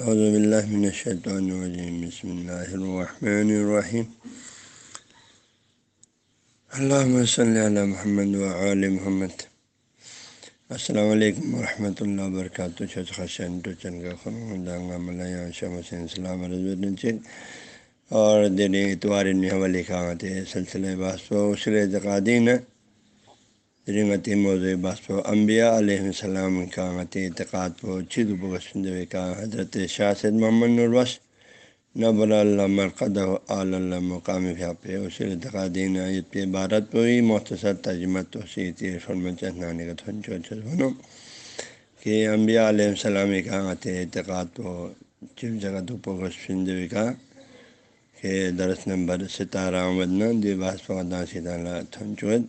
اعوذ باللہ من الشیطان الرجیم بسم اللہ الرحمن الرحیم اللہم صلی علی محمد و وعلی محمد. السلام علیکم ورحمۃ اللہ وبرکاتہ چھت خشن تو چن کا خرم دانگا ملیہ شم حسین السلام رضوی چن اور دن اتوار حوالے کھاتے سلسلہ باسو اسر اعتقادین. رنگت موضوع باسف امبیا علیہ السلام کا غت اعتقاد پو چد بسند کا حضرت شاست محمد نروس نب اللہ مرقد مرکد اللہ مقام فیاپ اسر اعتقادین عید پہ بھارت پہ ہی مختصر تجمت توسیع فرم چہنانے کا تھن چو بنو کہ امبیا علیہ السلام کا غت اعتقاد پو چپ جگہ تو پو گسند کا کہ درس نمبر ستارہ ودنا دی باس پودہ ستارہ تھن چوت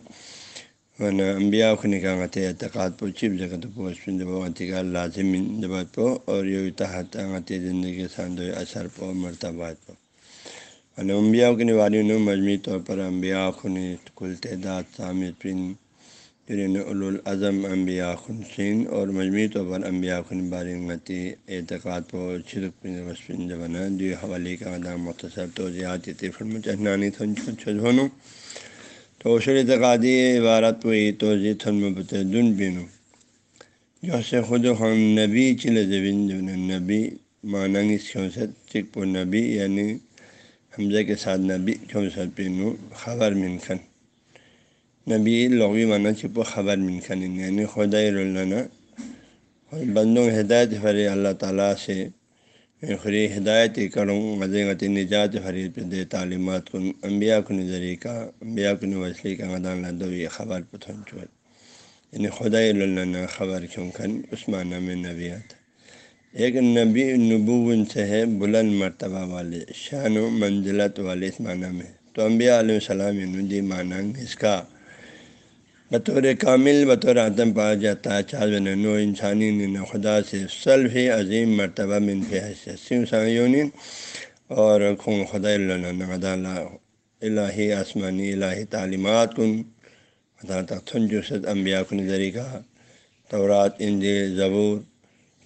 ورنہ امبیا کو نکاح اعتقاد پو چپ جگہ تو پوسپن کا لازم دبات پو اور یو تحت زندگی ساند اثر پو مرتبات پو ورنہ امبیا کے نواری نو مجموعی طور پر امبیا خن کل تعداد سامد پن الاظم امبیا خن سین اور مجموعی طور پر امبیا خن بارنگتی اعتقاد پو چھڑک پن وسپن بنا دی حوالے کا مدام مختصر توضیحات فرم چہنانی تھن چھونوں تو شر اعتقادی عبارت ہوئی توضی تھن مبت بینو۔ جو سے خود ہم نبی چل زبین نبی ماننگ اس کھوسط چک پو نبی یعنی حمزہ کے ساتھ نبی کھوسط پینو خبر منکھن نبی لغوی مانا چپو خبر منکھن یعنی خدا اللہ بندوں ہدایت فری اللہ تعالیٰ سے خری ہدایت کروں غتی نجات فرید پہ دے تعلیمات کن امبیا کن ذریعہ امبیا کن وسلی کا مدان لدو یہ خبر پتھن چوت یعنی خدا اللہ خبر کیوں کھن اس معنی میں نبیات ایک نبی نبو سے ہے بلند مرتبہ والے شان و منزلت والے اس معنی میں تو انبیاء علیہ السلام ندی معنی اس کا بطور کامل، بطور عدم پایا جاتا ہے چار نو انسانی نے خدا سے سلف عظیم مرتبہ منفی حیثیت اور خون خدا اللہ الہی آسمانی، الہی تعلیمات کن۔ خدا تخن جسد امبیا کن ذریعہ تورات اند ضبور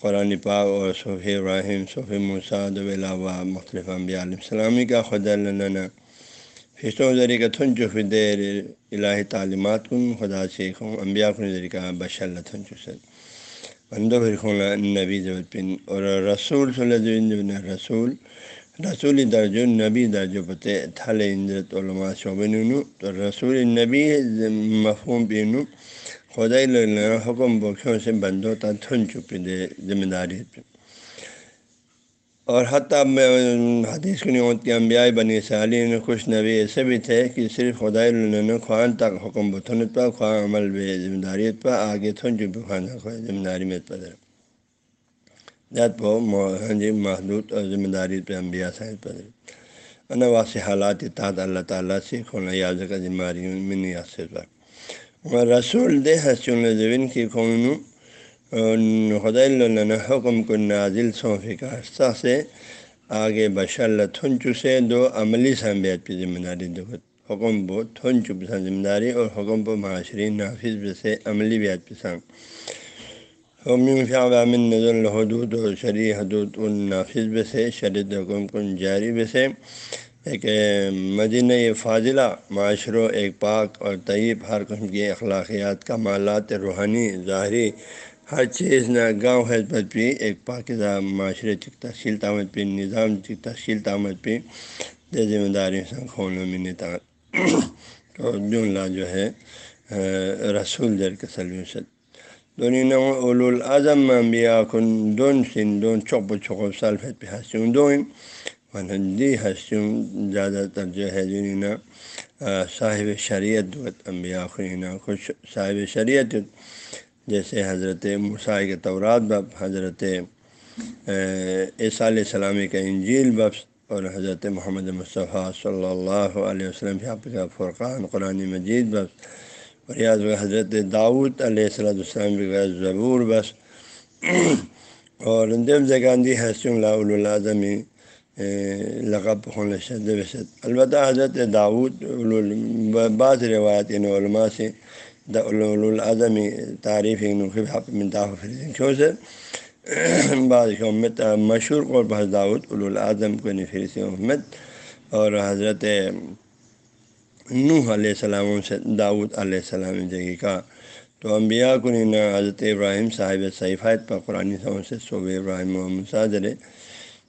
قرآن پاک اور صوفی ابراہیم صوفی مساد علاوہ مختلف امبیا علیہ السلامی کا خدا اللہ فیصلوں ذریعہ تھن جو دیر الہی تعلیمات کن خدا سے امبیا کن ذریعہ بش اللہ تھن چسد بندو پھر خولا نبی ضبط پن اور رسول صلی اللہ رسول رسول درج نبی درج پتے تھل اندرت علماء شعبن تو رسول نبی مفہوم پینو خدا حکم بخشوں سے بندوں تا تھن چپی دے ذمہ داری پہ اور حتیٰ حدیث کی ہوتی امبیائی بنی سالین خوش نبی ایسے بھی تھے کہ صرف خدا نے خوان تک حکم بتنت پر خواہ عمل بے ذمہ داریت پر، آگے تھن جو بھی خواہ خواہ ذمہ داری میں پدر جات پو ہاں جی محدود اور ذمہ داری پہ امبیا صاحب پدر انواس حالات تحت اللہ تعالیٰ سے کھونا یاز کا ذمہ داری من یاسر پر۔ رسول دے حسن زبین کی خون خدا اللہ حکم کو نازل صوفی کا حصہ سے آگے بشر تھن چسے دو عملی سمبیت پہ ذمہ داری دو حکم بو تھن چپ ذمہ داری اور حکم پہ معاشرین نافذ بسے عملی بیت پسند حکم نظر الحدود اور شرع حدود النافذ بسے شرط حکم کن جاری بسے۔ ایک مدینہ فاضلہ معاشروں ایک پاک اور طیب، ہر قسم کی اخلاقیات کا مالات روحانی، ظاہری ہر چیز نہ گاؤں حضبت پہ ایک پاکزہ معاشرے تک تشکیل تعمت پہ نظام تک تشکیل تعمت پہ دے ذمہ داری سے خون و من تو جملہ جو ہے رسول در کے سلوسد دونوں نو اول الاظم انبیاء کن دون سن دون چوپ چوک سلفت پہ ہنسوں دون دی ہنسوں زیادہ تر جو ہے جنہیں صاحب شریعت انبیاء خرینا خوش صاحب شریعت جیسے حضرت مسائی کے طورات بب حضرت عیسیٰ علیہ السلامی کا انجیل بخش اور حضرت محمد مصطفیٰ صلی اللہ علیہ وسلم کا فرقان قرآن مجید بخش اور یاد حضرت داؤد علیہ السلۃ السلام کا ضبور بس۔ اور دیو گاندھی حسن اللہ اعظمی لقب البتہ حضرت داود بعض روایت ان علماء سے الاظمی تعریف کیوں سے؟ بعض امت مشہور قور بحض داود الاظم کو نفیسی محمد اور حضرت نوح علیہ السلام سے داود علیہ السلام جگہ کا تو انبیاء کو حضرت ابراہیم صاحب صحیفات پر قرآن سے صوب ابراہیم و مساجر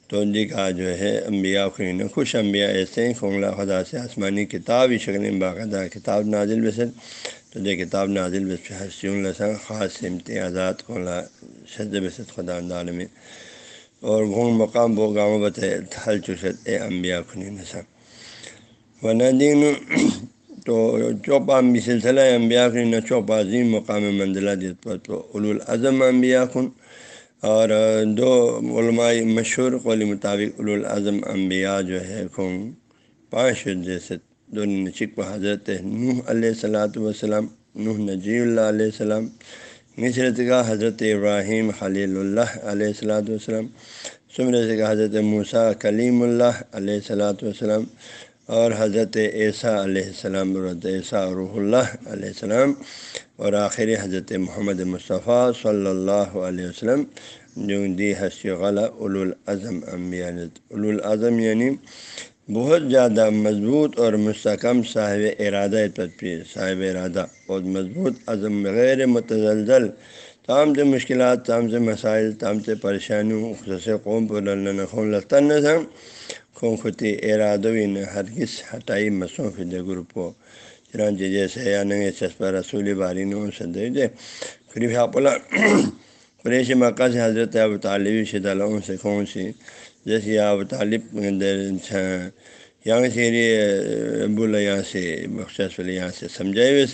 تو جی کا جو ہے، انبیاء خرین خوش انبیاء ایسے خونگلہ خدا سے آسمانی کتاب ہی شکل باقاعدہ کتاب نازل بسر تو یہ کتاب نازل بس حسین السن خاص امتیازات خلا شد بسد خدا عالم اور گھونگ مقام بو گاؤں بت حل چشت اے انبیاء خنی نسا و ندین تو چوپا بھی سلسلہ انبیاء خن چوپا عظیم مقام منزلہ جس پر تو الاظم انبیاء خن اور دو علماء مشہور قول مطابق الاظم انبیاء جو ہے خون پانچ جیسے دو نچک و حضرت نوح علیہ السلاۃ والسلام، نوح نجی اللہ علیہ السلام، مصرت کا حضرت ابراہیم خلیل اللہ علیہ السلاۃ والسلام، سمرت کا حضرت موسیٰ کلیم اللہ علیہ السلاۃ والسلام اور حضرت عیسیٰ علیہ السلام، حضرت عیسیٰ روح اللہ علیہ السلام اور آخری حضرت محمد مصطفیٰ صلی اللہ علیہ وسلم، جو دی حسی غلہ الاظم انبیاء الاظم یعنی بہت زیادہ مضبوط اور مستحکم صاحب ارادہ تدبیر، صاحب ارادہ بہت مضبوط، عزم غیر متزلزل، تام سے مشکلات، تام سے مسائل، تام سے پریشانیوں خصوص قوم پر خون لطن نظم خون خطی ارادوی نے ہرگز ہٹائی مسوں فد گروپ کو۔ چنانچہ جیسے یا نئے چسپا رسول باری سے دے دے۔ قریب ہاں حاپلا قریش مکہ سے حضرت اب طالبی شد اللہ سے کون سی؟ جیسے آپ طالب یہاں سے بولا یہاں سے مخصوص یہاں سے سمجھائے بس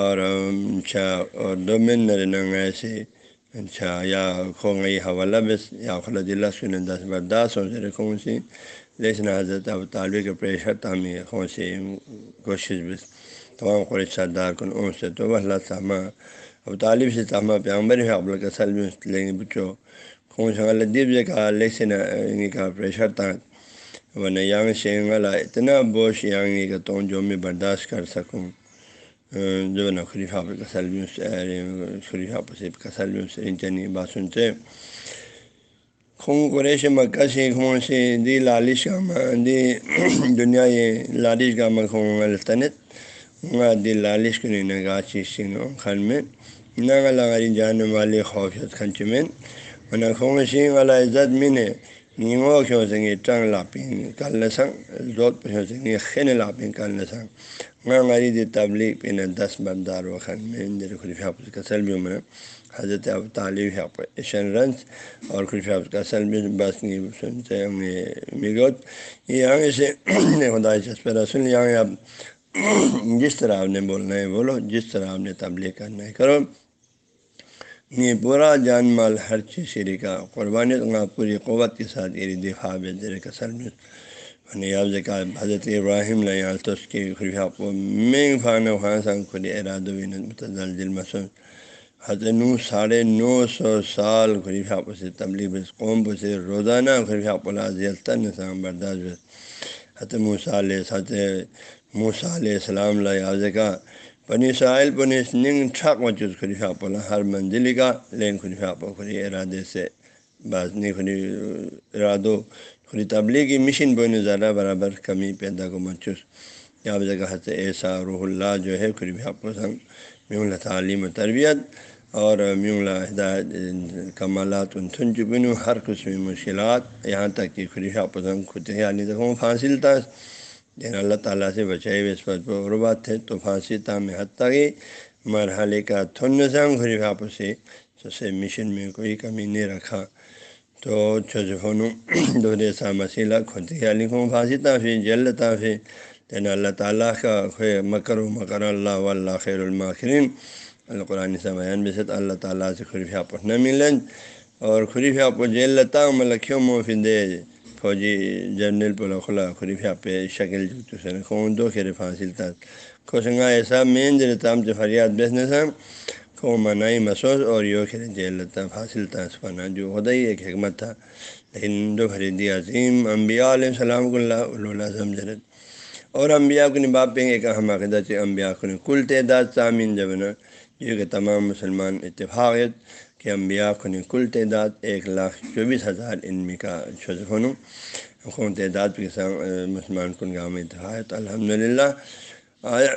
اور اچھا اور دو من نرنگ سے اچھا یا کھونگئی حوالہ بس، یا خلد اللہ سن دس برداشت ہو سے کون سی۔ لیکن حضرت اب طالب کے پریشر تعمیر خون سے کوشش بس۔ تمام قریش سردار کن اون سے تو اللہ سامہ اب طالب سے تامہ پیامبر ہے اب کا سلم لیکن بچوں کون سا لدیب سے کہا لیکن ان کا پریشر تھا ورنہ یانگ شینگ والا اتنا بوش یانگ کا تو جو میں برداشت کر سکوں جو نا خلیفہ پر کسل بھی خلیفہ پر سے کسل بھی سے چنی باسن سے خون قریش مکہ سے خون سے دی لالش کا دی دنیا یہ لالش کا مخون التنت دی لالش کو نہیں نگاہ چیز سنگھ خن میں نہ لگاری جانے والے خوفیت کھنچ میں ورنہ خون سنگھ والا عزت میں نے نیمو کیوں سنگے ٹنگ لاپیں کل نسنگ زود پہ سنگے خین لاپیں کل نسنگ میں ہماری دی تبلیغ پہ نہ دس بردار وخن میں اندر خلیفہ حافظ کا سل بھی عمر حضرت اب طالب حافظ ایشن رنس اور خلیفہ حافظ کا سل بھی بس نہیں سنتے ہم نے مگوت یہ یہاں سے خدا چسپ رسول یہاں اب جس طرح آپ نے بولنا ہے بولو جس طرح آپ نے تبلیغ کرنا ہے کرو یہ پورا جان مال ہر چیز شری کا قربانی پوری قوت کے ساتھ یہ دفاع بے در کا سل میں۔ نیاز کا حضرت ابراہیم نے تو اس کی خلیفہ کو میں خانہ خان سنگ خود اراد متضل مسود حضرت نو ساڑھے نو سو سال خلیفہ کو سے تبلیغ قوم کو سے روزانہ خلیفہ پلا ذیلتن سام برداشت حضرت موسیٰ علیہ، حضرت موسیٰ علیہ السلام لیاز کا پنی سائل پنی ننگ ٹھاک مچوس خلیفہ پلا ہر منزل کا لین خلیفہ پو خری ارادے سے بعض نہیں خری ارادو خود تبلیغی مشن بون زیادہ برابر کمی پیدا کو مچوس یا جگہ حضرت ایسا روح اللہ جو ہے خریب آپ سنگ میول تعلیم و تربیت اور میول ہدایت کمالات ان تھن چکن ہر قسم مشکلات یہاں تک کہ خریف آپ سنگ خود یعنی تک پھانسی تھا لیکن اللہ تعالیٰ سے بچائے ہوئے اس پر غربات تھے تو پھانسی تھا میں حد مرحلے کا تھن سنگ خریف آپ سے سے مشن میں کوئی کمی نہیں رکھا۔ تو چھوجھون دو سا مسئلہ خود ہی لکھوں پھانسی تافی جل تافی لیکن اللہ تعالیٰ کا خیر مکر و مکر، اللہ و اللہ خیر الماخرین القرآن سے بیان بھی سے اللہ تعالیٰ سے خریفہ پر نہ ملیں اور خریفہ پر جیل لتا ملکھیوں موفی دے فوجی جنرل پر خلا خریفہ پہ شکل جو سے خون دو خیر پھانسی تا خوشنگا ایسا مین جل تام سے فریاد سے کو منائی مسوس اور یو خیر جیل لتا حاصل تھا اسفانہ جو خدا ہی ایک حکمت تھا لیکن دو خریدی عظیم انبیاء علیہ السلام اللہ اللہ سمجھت اور انبیاء کو نباب پہ ایک اہم عقیدت سے انبیاء کو کل تعداد سامعین جب نا یہ کہ تمام مسلمان اتفاقیت کہ انبیاء خن کل تعداد ایک لاکھ چوبیس ہزار ان کا چھوز خون تعداد کے ساتھ مسلمان کن گام اتحاد الحمد للہ آیا،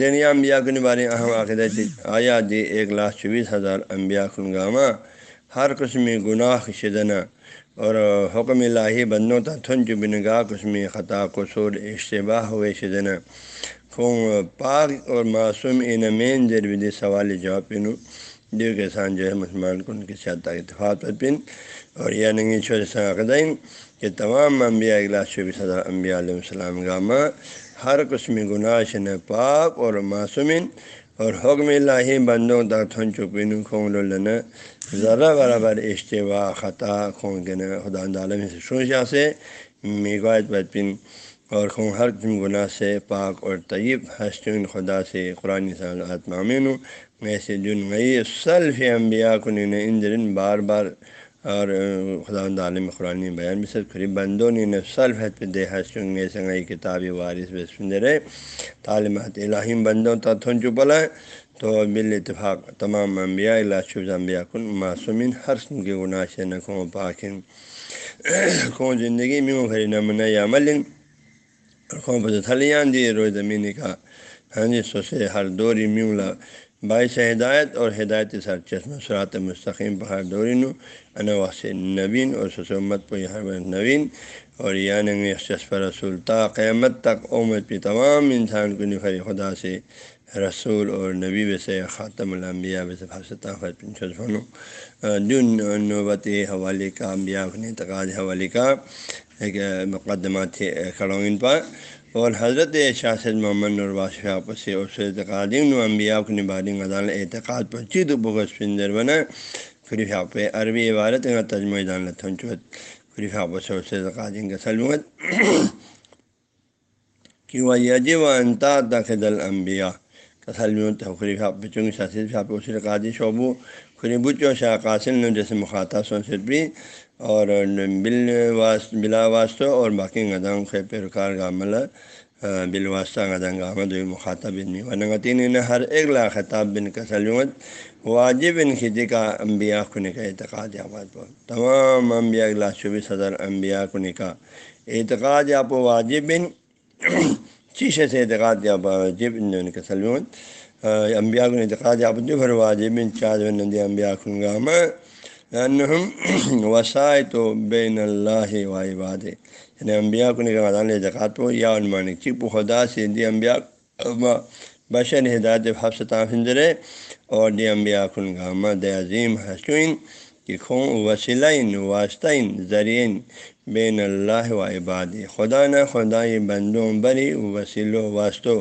دنیا انبیاء کن بارے اہم عقیدہ آیا دی ایک لاکھ چوبیس ہزار انبیاء کن گامہ ہر قسم گناہ شدنا اور حکم الہی بندوں تا تھن چو بنگاہ قسم خطا، قصور، اشتباہ ہوئے شدنا خون پاک اور معصوم ان مین سوال جواب پنوں دیو کے سان جو ہے مسلمان کن کے ساتھ اتفاق پر پن اور یہ ننگی چھوٹے ساقدین کہ تمام انبیاء اگلا چوبیس ہزار انبیاء علیہ السلام گامہ ہر قسم گناہ شن پاک اور معصومن اور حکم اللہ بندوں تک تھن چپین خون النا ذرا برابر اشتوا خطا خون کے خدا عالم سے شوشا سے میگوائد بدپن اور خون ہر قسم گناہ سے پاک اور طیب حسن خدا سے قرآن آتمامین میں سے جن گئی سلف انبیاء کن ان بار بار اور خدا عالم قرآن بیان بھی سب قریب بندوں نے سلف حد پہ دے حسن میں سنگئی کتابی وارث بے سن رہے تعلیمات الہیم بندوں تا تھن چپلا تو بال اتفاق تمام انبیاء اللہ شب انبیاء کن معصومین ہر سن کے گناہ سے نقوں پاکن خون زندگی میں بھری نمن یا ملن خوں پہ تھلیاں دی روز زمین کا ہاں جی سوسے ہر دوری میولا باعث ہدایت اور ہدایت سر چشمہ سرات مستقیم پہاڑ دورین انواس نوین اور سسمت پہ نوین اور یعنی چشپ رسول تا قیامت تک امت پہ تمام انسان کو نفر خدا سے رسول اور نبی ویسے خاتم الانبیاء ویسے فن دن نوبت حوالے کا، انبیاء اپنے تقاض حوالے کا ایک مقدمات تھے کھڑوں پر۔ اور حضرت شاست محمد نرواش آپس سے اس اعتقادی امبیا کو نبادی غزال اعتقاد پر چید بغس پنجر بنا۔ فریف آپ عربی عبارت کا تجمہ دان لتھن چوت فریف آپس سے اس اعتقادی کا سلمت کہ وہ یج و انتا تخد الانبیاء کا سلمت خریف آپ چونکہ شاست آپ اس قادی شعبو خریب و شاہ قاسل نے جیسے مخاطب سنسد بھی اور بل واس بلا واسطہ اور باقی غدام خے پیرکار کا عمل بال واسطہ غدنگ آمد مخاطب ونگتین نے ہر ایک لاکھ خطاب بن کا سلمت واجب ان خطی کا انبیاء کن کا اعتقاد آباد پر تمام انبیاء اگلا چوبیس ہزار انبیاء کن کا اعتقاد آپ واجب بن شیشے سے اعتقاد یا واجب ان کا سلمت انبیاء کن اعتقاد آپ جو پھر واجب بن چار ندی انبیاء کن وسائے تو بین اللہ و عباد یعنی امبیا کو نکال زکات ہو یا عنمان چپ خدا سے دی امبیا بشر ہدایت حفظ تافندرے اور دی امبیا کن گامہ د عظیم حسین کہ خوں وسیلین، واسطین، ذریعین بین اللہ و عباد خدا نہ خدا بندوں بری وسیل و واسطو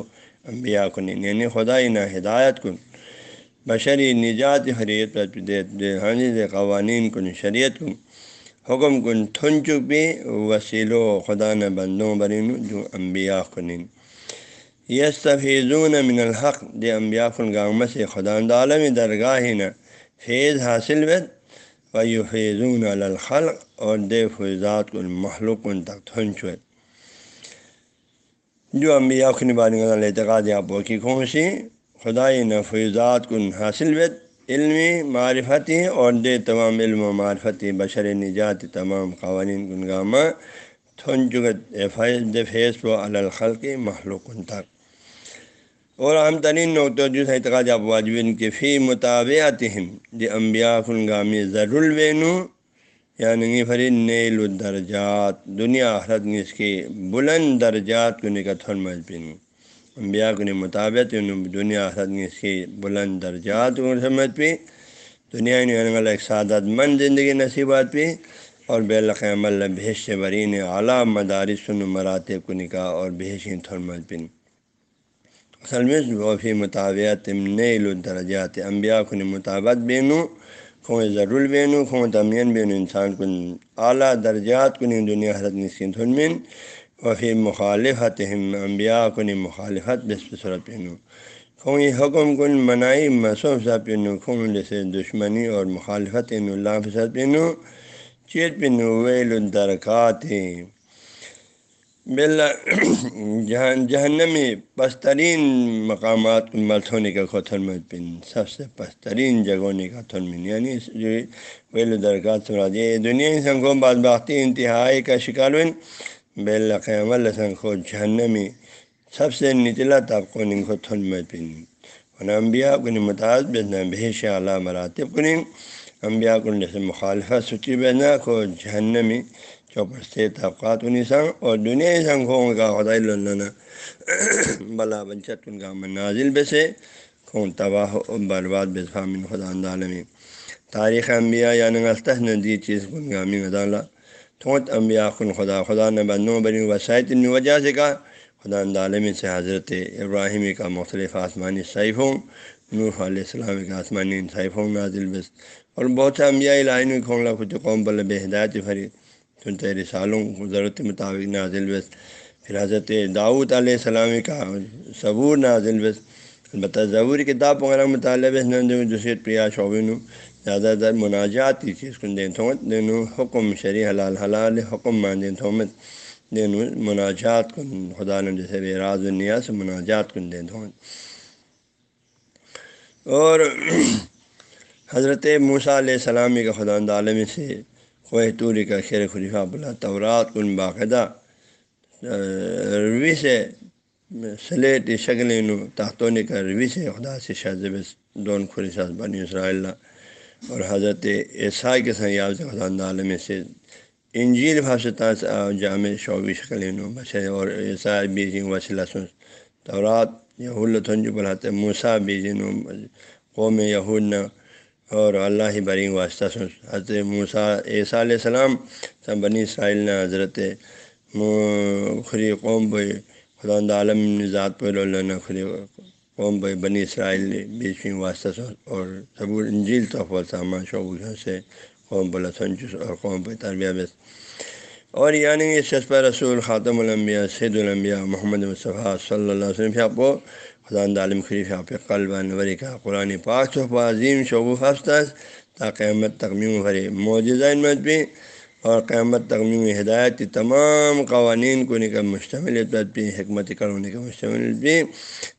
امبیا یعنی کن یعنی خدا نہ ہدایت کن. بشری نجات حریت حریت قوانین کن شریعت کن حکم کن تھن چپی وسیل و خدا نہ بندوں برین جو انبیاء کنین۔ یستفیضون من الحق، دے انبیاء کن گام سے خدا عالم درگاہ نہ فیض حاصل وید و یو فیضون الخلق، اور دے فیضات کن محلوق کن تک تھن چوت جو انبیاء کن بانی اعتقاد آپ کی کھونسی خدائی نفیضات کن حاصل وید علمی معرفتی اور دے تمام علم و معرفتی بشر نجات تمام قوانین گنگامہ تھن جگت دے فیض و الخل کے محلوق تک اور اہم ترین نقطہ جو اعتقاد آپ واجبین کے فی مطابعت ہند دی امبیا گامی ضرور وینو یعنی فرین نیل الدرجات دنیا حرت اس کے بلند درجات کو نکتھن مجبین انبیاء کے مطابق دنیا حد اس کی بلند درجات کو سمجھ پی۔ دنیا نے ایک سعادت مند زندگی نصیبات پی اور بے القم اللہ بحش برین اعلیٰ مدارس مراتب کو نکاح اور بحش تھرمل پن اصل میں وفی مطابعت نیل الدرجات انبیاء کن مطابق بینو کھوں ضرور بینو کھوں تمین بینو، انسان کن اعلیٰ درجات کن دنیا حضرت نسین تھرمن وفی مخالفت امبیا کن مخالفت بسپ صورت پینو۔ یہ حکم کن منائی مصوف سا پینو خون جیسے دشمنی اور مخالفت اللہ فصد پینو۔ چیت پینو، ویل الدرکات بل جہنمی پسترین مقامات مرتھونے کا خوتھن میں پن سب سے پسترین جگہوں کا تھن من یعنی جو پہلے درکار سنا دی دنیا سنکھوں بعد باقی انتہائی کا شکار بن بیل قیام سنکھو جہنمی سب سے نچلا طبقوں کو تھن میں پن انبیا کن متاث بھیجنا بھیش اعلیٰ مراتب کنیں امبیا کن جیسے مخالفت سچی بہنا کو جہنمی چوپر سے طبقات انسان اور دنیا سنکھوں کا خدا اللہ بلا بنچت ان کا منازل بے سے خون تباہ و برباد بے فامن خدا عالمی تاریخ انبیاء یعنی غلطہ ندی چیز کن گامی غدالہ تھوت انبیاء کن خدا خدا نے بنو بنی وسائط وجہ سے کہا، خدا عالمی سے حضرت ابراہیمی کا مختلف آسمانی صحیفوں، نوح علیہ السلام کا آسمانی صحیفوں نازل بس اور بہت سے انبیاء لائن کھونگلا کچھ قوم بل بے ہدایت فری سنتے رسالوں کو ضرورت مطابق نازل بس پھر حضرت داؤد علیہ السلام کا صبور نازل بس البتہ ضبور کتاب وغیرہ مطالعہ بس دوسرے پریا شعبین زیادہ تر مناجات کی چیز کن دین تھومت دینو، حکم شریح حلال حلال، حکم مان دین تھومت دینو۔ مناجات کن، خدا نے جیسے بے راز و نیاز مناجات کن دین تھومت اور حضرت موسیٰ علیہ السلامی کا خدا عالمی سے کوہ توری کا خیر خلیفہ بلا تورات کن باقاعدہ روی سے سلیٹ شکل طاقتوں کا روی سے خدا سے شہزب دون خری ساز بنی اسرائیل اور حضرت عیسائی کے سیاب سے خدا عالم سے انجیل بھاشتا جامع شعبی شکل اور عیسائی بیجنگ وسیلہ سن۔ تورات یہود بڑھاتے موسا بیجن قوم یہود اور اللہ ہی برین واسطہ سن۔ حضرت موسا عیسیٰ علیہ السلام سب بنی اسرائیل نے حضرت خری قوم بے خدا عالم ذات پہ اللہ خری قوم بنی اسرائیل بیچ میں واسطہ اور صبور انجیل تحفہ سامان شعبوں سے قوم بلاسنجس اور قوم پہ تربیہ بس اور یعنی یہ شسپہ رسول خاتم الانبیاء، سید الانبیاء محمد مصطفیٰ صلی اللہ علیہ وسلم آپ کو خدا عالم خریف آپ قلب انوری کا قرآن پاک صحفہ عظیم شعبو حفظ تا قیامت تقمیم بھرے معجزہ بھی اور قیامت تقمیم ہدایت کی تمام قوانین کو نکل مشتمل بھی حکمت کرنے کا مشتمل بھی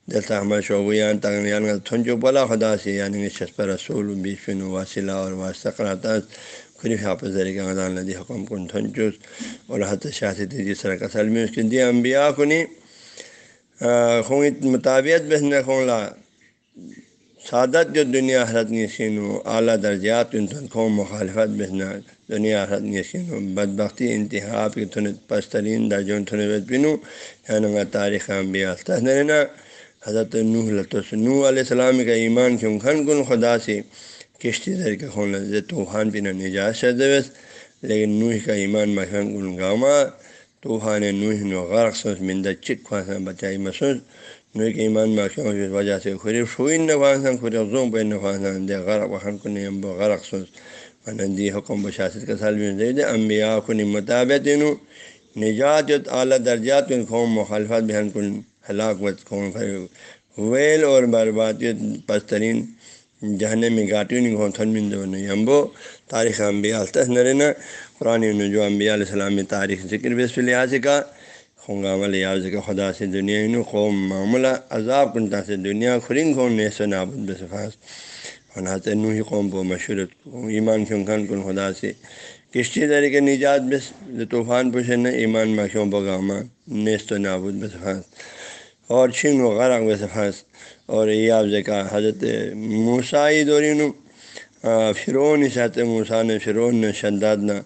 جیسا ہمارے شعبیان تغمیان کا تھن جو بلا خدا سے یعنی شسپہ رسول بیچ فن واصلہ اور واسطہ کراتا خریف حافظ ذریعہ ندی حکم کن تھنچوس اور حت شاست جس طرح کا سلم اس کے دیا انبیاء کنی۔ خون مطابعت بہن خونلا سعادت جو دنیا حرت نشین و اعلیٰ درجات ان تن مخالفت بہنا دنیا حرت نشین. و بد بختی انتہا کی تھن پسترین درجوں تھن بنو یعنی تاریخ انبیاء تحرینا حضرت نوح لطف نوح علیہ السلام کا ایمان کیوں کھن کن خدا سے کشتی در کے خون لذ طوفان پینا نجات شدوس لیکن نوح کا ایمان مکھن کن گاما، طوفان نوح نو غرق سوس مندہ چک خواہ بچائی مسوس نوح کے ایمان مکھوں کی وجہ سے خری شوئن نخواہ خری زوم پہ نہ نخواہ دے غرق وخن کن امبو غرق سوس دی حکم بشاست کا سال بھی امبیا کن مطابق نجات اعلیٰ درجات قوم مخالفت بہن کن ہلاک قوم ویل اور بربادیت پسترین جہنے میں گاٹی نہیں تھن امبو تاریخ انبیاء الطح نرینا قرآن جو انبیاء علیہ السلام میں تاریخ ذکر بس لحاظ کا خنگام لحاظ کا خدا سے دنیا قوم معاملہ عذاب کنتا سے دنیا خرنگ خون نے سو نابود بصفاس خنات نو ہی قوم کو مشورت ایمان کیوں خان کن خدا سے۔ کشتی طرح کے نجات بس طوفان پوچھے نہ ایمان ماخیوں بغامہ نیست و نابود بصفاس اور چھن و غرق بصفاس اور یہ آپ سے کہا حضرت موسائی دورین فرون سات موسا نے فرون نے شداد نہ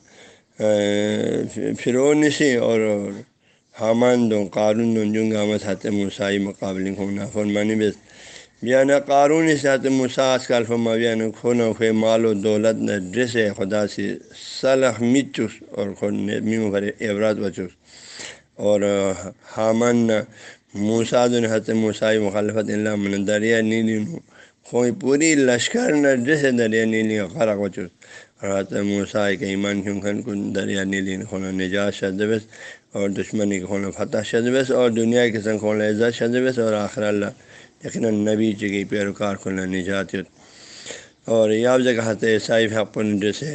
فرون سے اور حامان دو قارون دو جنگا مسات موسائی مقابل خونا فرمانی بس۔ بیان قارون سات موساس کا الفما بیان خون و خے مال و دولت نہ ڈریس خدا سے صلاح مچس اور خون میم بھرے عبرات بچوس. اور حامان نہ موساد الحت موسائی مخالفت اللہ من دریا نیلی نو. کوئی پوری لشکر نہ ڈریس دریا نیلی خرق بچوس. رات موسائی کے ایمان کیوں کھن کن دریا نیلی خونا نجات شدبس اور دشمنی کے خونا فتح شدبس اور دنیا کے سنگ خونا عزت شدبس اور آخر اللہ یقیناً نبی جگہ پیروکار خونا نجات اور یہ آپ جگہ عیسائی حق جیسے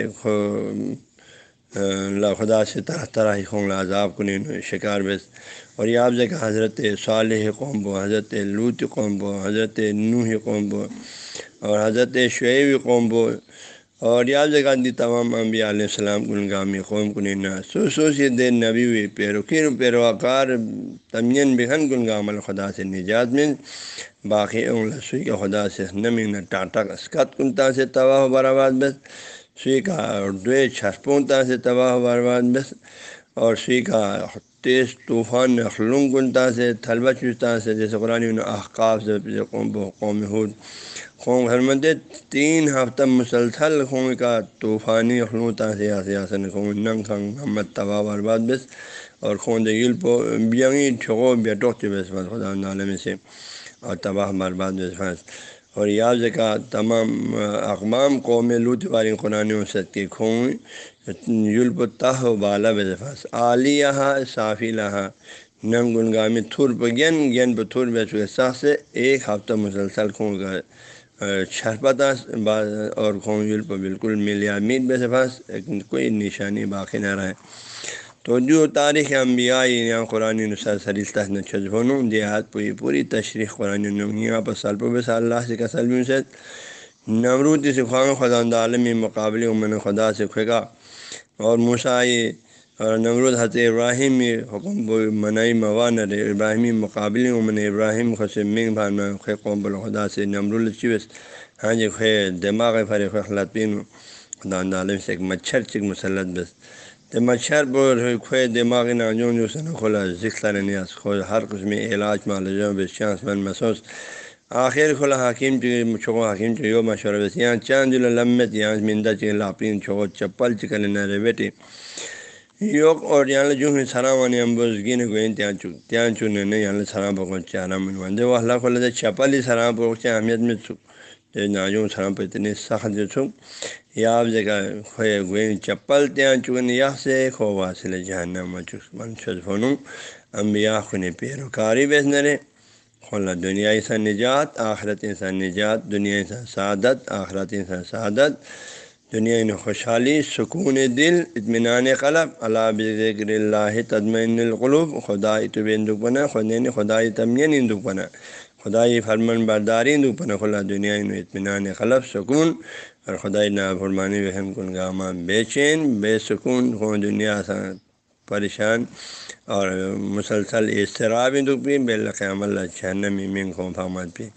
اللہ خدا سے طرح طرح ہی خون عذاب کنین شکار بس اور یہ آپ جگہ حضرت صالح قوم بو، حضرت لوت قوم بو، حضرت نوح قوم بو، اور حضرت شعیب قوم بو۔ اور یاد جگہ دی تمام انبیاء علیہ السلام گنگامی قوم کنینا سو سو سی دے نبی ہوئی پیروکیر پیروکار تمین بہن گنگام الخدا سے نجات میں باقی اون سوئی کا خدا سے نمین ٹاٹا اسکت کنتا سے تباہ و برآباد بس۔ سوئی کا ڈوے چھسپونتا سے تباہ و برآباد بس۔ اور سوئی کا تیز طوفان خلوم کنتا سے تھلبا چوستا سے۔ جیسے قرآن احقاف سے قوم قوم حود قوم حرمت تین ہفتہ مسلسل قوم کا طوفانی خلوتا سیاسن قوم ننگ خنگ محمد تباہ برباد بس اور خون دل پو بیگی ٹھگو بیٹوک بس بس خدا عالم سے اور تباہ برباد بس بس۔ اور یاد کا تمام اقمام قوم لوت والی قرآن وسط کے خون یلپ تہ و بالا بس عالیہ صافی لہا ننگ گنگامی تھور پہ گین گین پہ تھور بے سخ سے ایک ہفتہ مسلسل خون کا چھپتا اور خون یل پہ بالکل ملیا میٹ بے سفاس کوئی نشانی باقی نہ رہے۔ تو جو تاریخ انبیاء یعنی یہاں قرآن نسر سلیستہ دیہات پوری پوری تشریح قرآن یہاں پر سال پہ بس اللہ سے کا سلم سے نمرود سے خواہ خدا عالمی مقابلے امن خدا سے کھگا اور مسائی اور نمرود حضرت ابراہیم حکم منائی موان ابراہیمی مقابلے امن ابراہیم خس منگ بھان خے قوم الخدا سے نمرالچوس ہاں جی خے دماغ فر خلطین خدا عالم سے ایک مچھر چک مسلط بس۔ تو مچھر بول کھوئے دماغی ناجون جو سن کھولا ذکر نیاز کھو ہر قسم علاج مال جو بس چانس من محسوس۔ آخر کھولا حکیم چھو حکیم چی یو مشورہ بس۔ یہاں چاند لمت، یہاں مندہ چی لاپین چھو چپل چکل نہ بیٹی یوک اور یہاں جو ہے سلام وانی امبوز گین گوین تیان چو تیان چو نے نے یہاں سلام بکو چارا من وندے وہ اللہ کھولا دے چپل ہی سلام بکو چا اہمیت میں چک ناجوں سلام پہ اتنے سخت جو چھو یا آپ جگہ کھوئے گوئیں چپل تیاں چکن یا سے کھو واصل جہنم چک من شد فنوں امبیا خن پیروکاری بیس نرے کھولا دنیا سا نجات آخرت انسان نجات دنیا انسان سعادت آخرت انسان سعادت دنیا ان خوشحالی، سکون دل، اطمینان قلب اللہ بکر اللہ تدمین القلوب خدا اتبین دکھ بنا خدا خدائی تمین دکھ خدائی فرمن برداری دکھ خلا دنیا ان اطمینان قلب، سکون، اور خدائی نا فرمانی وحم کن گامہ بے چین بے سکون ہو دنیا پریشان، اور مسلسل اضطرابی دکھ بھی بے لقیام اللہ چھنمی مینگ خوں فامت بھی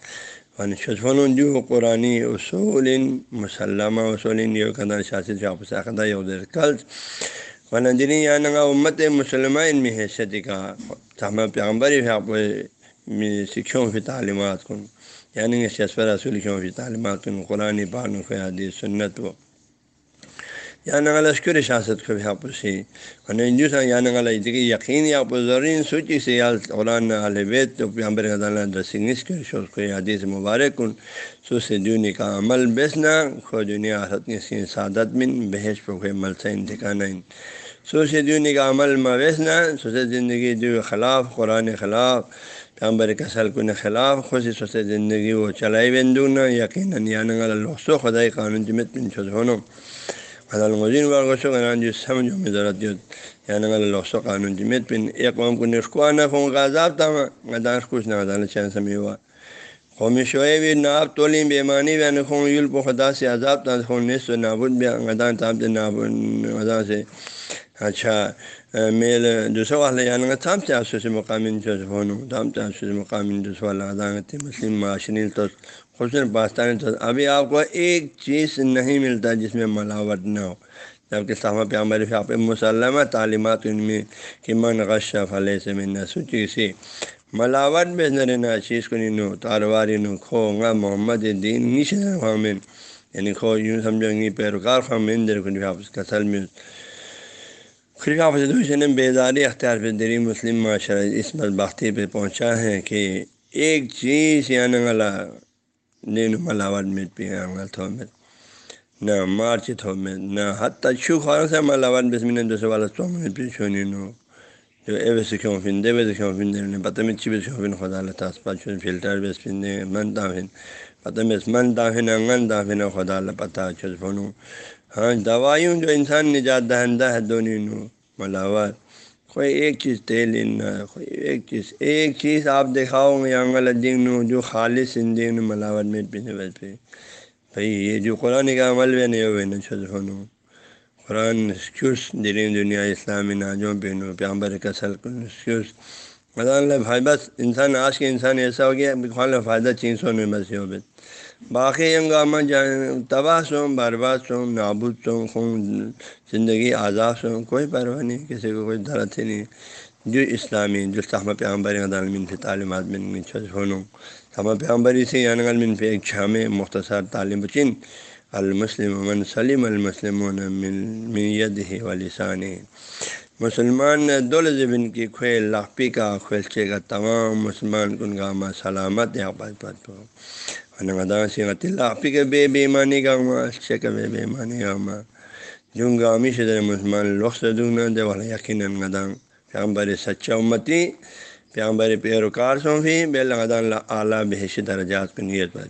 فن شفن جو قرآن اصول مسلمہ اصول یہ قدر شاخدہ یا نگا امت مسلمہ ان میں حیثیت کا ہم پیغمبر آپ سکھوں کی تعلیمات کن؟ یعنی شسفر رسول کیوں کی تعلیمات کن؟ قرآن پانو خیادی سنت و یا نگا لشکر شاست کو بھی آپ سے جو سا یا نگا یقین یا زرین سوچی سے یا قرآن البید تو پیامبر دسنگس کے شوق کو حدیث مبارک کن سو سے دونی کا عمل بیسنا خو دنیا حسط سی سعادت من بحث پہ کوئی مل سے انتقانہ سو سے دونی کا عمل مویسنا سو سے زندگی جو خلاف قرآن خلاف پیامبر کسل کن خلاف خوشی سو سے زندگی وہ چلائی بندونا یقیناً یا نگا لوسو خدائی قانون جمت پن چھو ہونو حضرت مزین بار گوشو جو سمجھو میں ضرورت دیو یعنی اگر لوسو قانون جمیت پن ایک قوم کو نشکوا نہ خون کا عذاب تھا مدان کچھ نہ غزال چین سمی ہوا قومی شوئے بھی ناب تولیم بیمانی بھی ان خون یل پو خدا سے عذاب تھا خون نس و نابود بھی غدان تاب دے نابود غدا سے اچھا میل دوسرا والا یعنی تھام سے آسو سے مقامی جو ہونو تھام سے آسو سے مقامی دوسرا والا عدالت مسلم معاشرین تو خوبصورت پاستان تو ابھی آپ کو ایک چیز نہیں ملتا جس میں ملاوٹ نہ ہو۔ جبکہ صحابہ پہ عمر آپ مسلمہ تعلیمات ان میں کہ من غش فلے سے میں نہ سوچی سی۔ ملاوٹ بے نر نہ چیز کو نہیں نو، تارواری نو، کھو گا محمد دین، نیچے خامن یعنی کھو، یوں سمجھو گی، پیروکار خامن در کو آپ کا سل میں۔ خرقہ فصد نے بیداری اختیار پہ دری مسلم معاشرہ اس بدبختی پہ پہنچا ہے کہ ایک چیز یا نگلا نین ملاوٹ میں پی تھو میں نہ مارچ تھو میں نہ حت تچو خور سے ملاوٹ بس میں دوسرے والا تو میں پی چھو نو جو اے ویسے کیوں پھن دے ویسے کیوں پھن دے پتہ میں چی بس کیوں پھن خدا اللہ تاس پا چھو فلٹر بس پھن دے، من تا پھن پتہ میں من تا پھن انگن تا پھن خدا اللہ پتہ چھو پھنو ہاں دوائیوں جو انسان نجات دہندہ ہے دونوں نو ملاوٹ کوئی ایک چیز تیل کوئی ایک چیز۔ ایک چیز آپ دکھاؤ گے، انگل الدین جو خالص دن ملاوٹ میں پینے بس پہ۔ بھائی، یہ جو قرآن کا عمل بھی نہیں ہوئے نا چھو قرآن کیوس دین دنیا اسلامی ناجوں پہ نو پیامبر کسل کیوس بھائی بس انسان، آج کے انسان ایسا ہو گیا خان فائدہ چین سو میں بس ہو بس۔ باقی انگامہ تباہ سو، برباد سو، نابود سو، خون، زندگی آزاد سو، کوئی پرواہ نہیں، کسی کو کوئی درد ہی نہیں۔ جو اسلامی، جو صحمہ پیامبر عالمین پہ تعلیمات میں ہونوں صحمہ پیامبری سے یعنی علمین پہ ایک چھام مختصر تعلیم بچن المسلم من سلیم المسلم میت ہی والسان مسلمان نے دول زبن کی کھویل لاپی کا کھویلچے کا تمام مسلمان کن گامہ سلامت یا لاپی کے بے بیمانی کا ماں اچھے کا بے بیمانی کا ماں جوں گا گامی سے مسلمان لوگ سے دوں دے والا یقیناً گدان پیامبر سچا امتی پیامبر پیروکار سوں بھی بے لگدان اعلیٰ بحش درجات کو نیت پر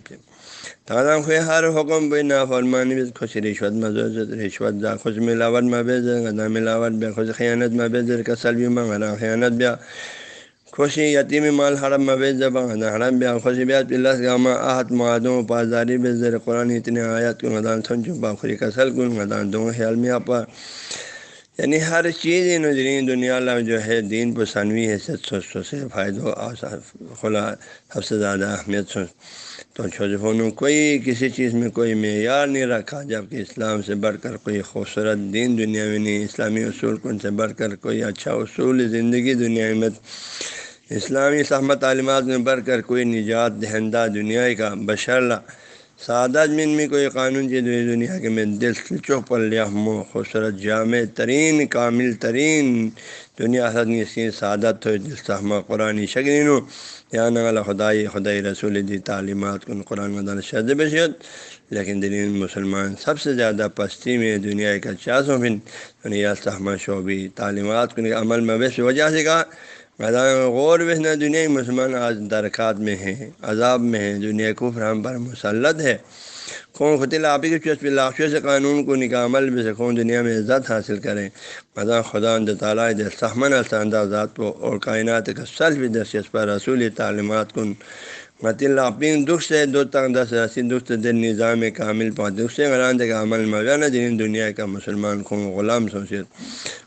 پہ تعالیٰ خوش ہر حکم بے نا فرمانی بھی خوش رشوت مزوجت رشوت دا خوش ملاوٹ مبیز گدا ملاوٹ بے خوش خیانت مبیز کسل بھی منگا خیانت بیا. خوشی یتیم مال حرم مبیز زباں حرم بیا. خوشی بیات پلس گاما آہت معدوں پازاری بے زر قرآن اتنے آیات کو گدان سن چپا خوری کسل کن گدان دوں خیال میں آپ یعنی ہر چیز نظرین دنیا اللہ جو ہے، دین پسنوی ہے سوچ سو سے فائدہ خلا سب سے زیادہ اہمیت سوچ تو چھوٹوں کوئی کسی چیز میں کوئی معیار نہیں رکھا جبکہ اسلام سے بڑھ کر کوئی خوبصورت دین دنیا میں نہیں، اسلامی اصول کن سے بڑھ کر کوئی اچھا اصول زندگی دنیا میں اسلامی سہمت تعلیمات میں بڑھ کر کوئی نجات دہندہ دنیا کا بشرلہ سعادت من میں کوئی قانون چیز دنیا کے میں دل چوک پر لیا ہم خوبصورت جامع ترین، کامل ترین دنیا حسن سعادت ہو دل قرآن شکرین ہو یا نغل خدائی خدائی رسول دی تعلیمات کن قرآن مدان شد بشید لیکن دلین مسلمان سب سے زیادہ پستی میں دنیا کا چاسوں بن دنیا سہمہ شعبی تعلیمات کن عمل میں بس وجہ سے کہا۔ میدان غور وسنا دنیا مسلمان آج درکات میں ہیں، عذاب میں ہیں۔ دنیا کو فرام پر مسلط ہے۔ خون خطل آپ کے چسپ لاکھوں سے قانون کو نکا عمل بھی سے خون دنیا میں عزت حاصل کریں؟ مدا خدا تعالیٰ دل سہمن ذات کو اور کائنات کا سلف بھی دس پر رسول تعلیمات کن۔ مت اللہ اپنی دکھ سے دو تک دس رسی دکھ دل نظام کامل پانچ دکھ سے غران کا عمل مولانا دین دنیا کا مسلمان خون غلام سوچت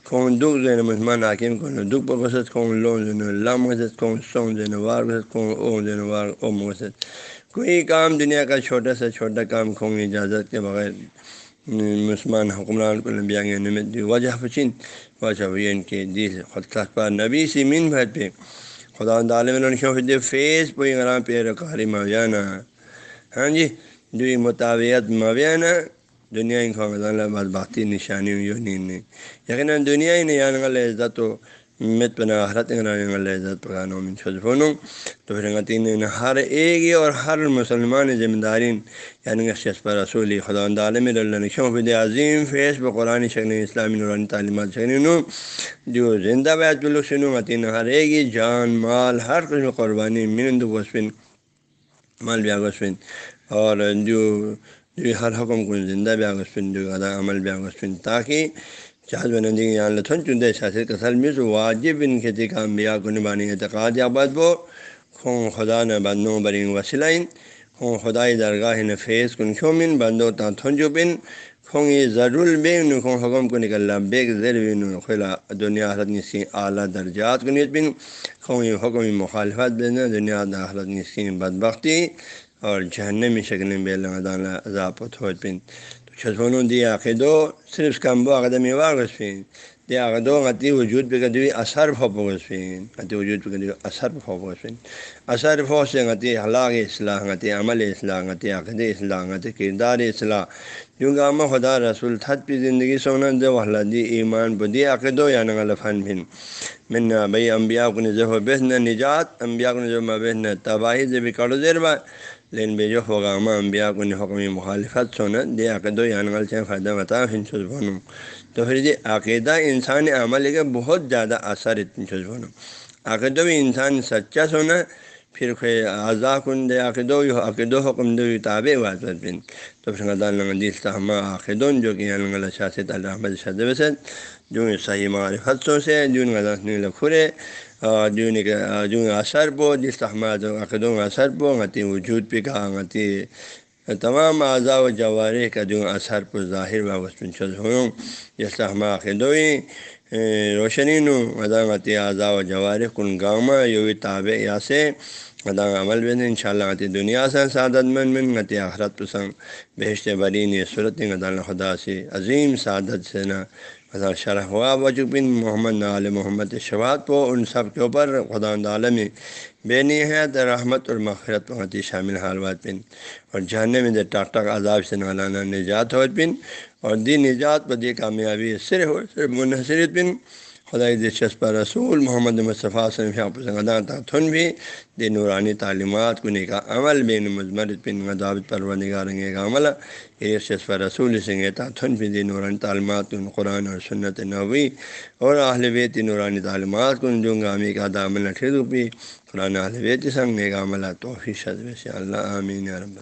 خون دکھ زین مسلمان حاکم کو دکھ پر غصت خون لون زین، لام غصت خون سون زین، وار غصت خون او زین، وار اوم غصت کوئی کام دنیا کا چھوٹا سے چھوٹا کام خون اجازت کے بغیر مسلمان حکمران کو نبیا نمت وجہ پچین. وجہ ان کے دل خود پر نبی سی من بھر پہ. خدا عالم دے فیس پوئی غرام پہ رکاری مویانہ ہاں جی. جو مطابعت مویانہ دنیا ہی خواہ بات باقی نشانی یقیناً دنیا ہی نہیں یعنی عزت و مت پنا حرت تو پھر تین ہر ایک ہی اور ہر مسلمان ذمہ دارین یعنی شخص پر رسول خدا عالم اللہ عظیم فیس ب قرآن شکن اسلامی نورانی تعلیمات شکن جو زندہ بیت بلوک سنوں متین ہر ایک ہی جان مال ہر قسم قربانی منند وسفن مال بیا وسفن اور جو جو ہر حکم کو زندہ بیا وسفن جو ادا عمل بیا وسفن تاکہ چاہت بنندی یہاں لتھن چندے شاثر کسل مز واجب ان کھیتی کا بیا کو نبانی اعتقاد یا بد وہ خون خدا نہ بندوں برین وسلائن خوں خدائی درگاہ نفیس کن کھومن بندو تا تھنجو بن خوں یہ ضرور بے ان خوں حکم کو نکل بے زر بن خلا دنیا حرت نسی اعلیٰ درجات کو نیت بن خوں یہ حکم مخالفت بن دنیا حرت نسی بدبختی اور جہنمی شکل بے لدان عذاب و بن تو چھسونوں دیا عقیدو صرف کمبو عقدمی واغس پین دیا عقدو غتی وجود پہ کدی اثر پھوپس پین غتی وجود پہ کدی اثر پھوپس پین اثر فو سے غتی حلاق اصلاح، غتی عمل اصلاح، غتی عقد اصلاح، غتی کردار اصلاح. کیونکہ امہ خدا رسول تھت پی زندگی سونا دے وحلہ دی ایمان بدی عقدو یا نغل فن بھن من بھئی انبیاء کو نظر و بہن نجات، انبیاء کو نظر و بہن تباہی سے بھی کڑو دیر با لیکن بے جو ہوگا امہ انبیاء کو حکمی مخالفت سونا دے عقدو یانغل یعنی سے فائدہ بتا پھر چھوز بنوں تو پھر یہ عقیدہ انسان عمل کے بہت زیادہ اثر اتنی چھوز بنوں عقیدہ بھی انسان سچا سونا پھر اعضا کن دے عقد و عقد و حکم دو تاب واضح بن۔ تو پھر دل تحمہ عقدون جو کہ یعنی اللہ شاست الحمد شد وسد جو صحیح معرفتوں سے جون لکھرے جون اثر بو جس تحمد عقدوں اثر بو غتی وجود پہ کہا غتی تمام اعضاء و جوارے کا جو اثر پر ظاہر و وسپن چل ہوں جس تحمہ عقدوئی روشنی نو مداغتی اعضاء و جوار کن گامہ یو تاب یا سے مدا عمل بن ان شاء اللہ غتی دنیا سے سعادت من من غتی آخرت پسند بہشت برین صورت غدال خدا سے عظیم سعادت سے نہ خدا شرح ہوا۔ وجو بن محمد نال محمد شبات کو ان سب کے اوپر خدا عالم بے نہایت رحمت اور مغفرت پہنچی شامل حالوات بن۔ اور جاننے میں دے ٹاک ٹاک عذاب سے نالانا نجات ہو بن۔ اور دی نجات پر دی کامیابی صرف صرف منحصرت بن۔ خدا دلچسپ رسول محمد مصطفیٰ صنفہ تھن بھی دی نورانی تعلیمات کو کا عمل بین مزمرت بن غدابت پرور نگارنگے کا عمل دلچسپ رسول سنگھ تھن بھی دی نورانی تعلیمات ان قرآن اور سنت نوی اور اہل بیت نورانی تعلیمات کن جو گامی کا دامل بھی، قرآن اہل بیت سنگ کا عملہ توفی شد سے اللہ عامین رب اللہ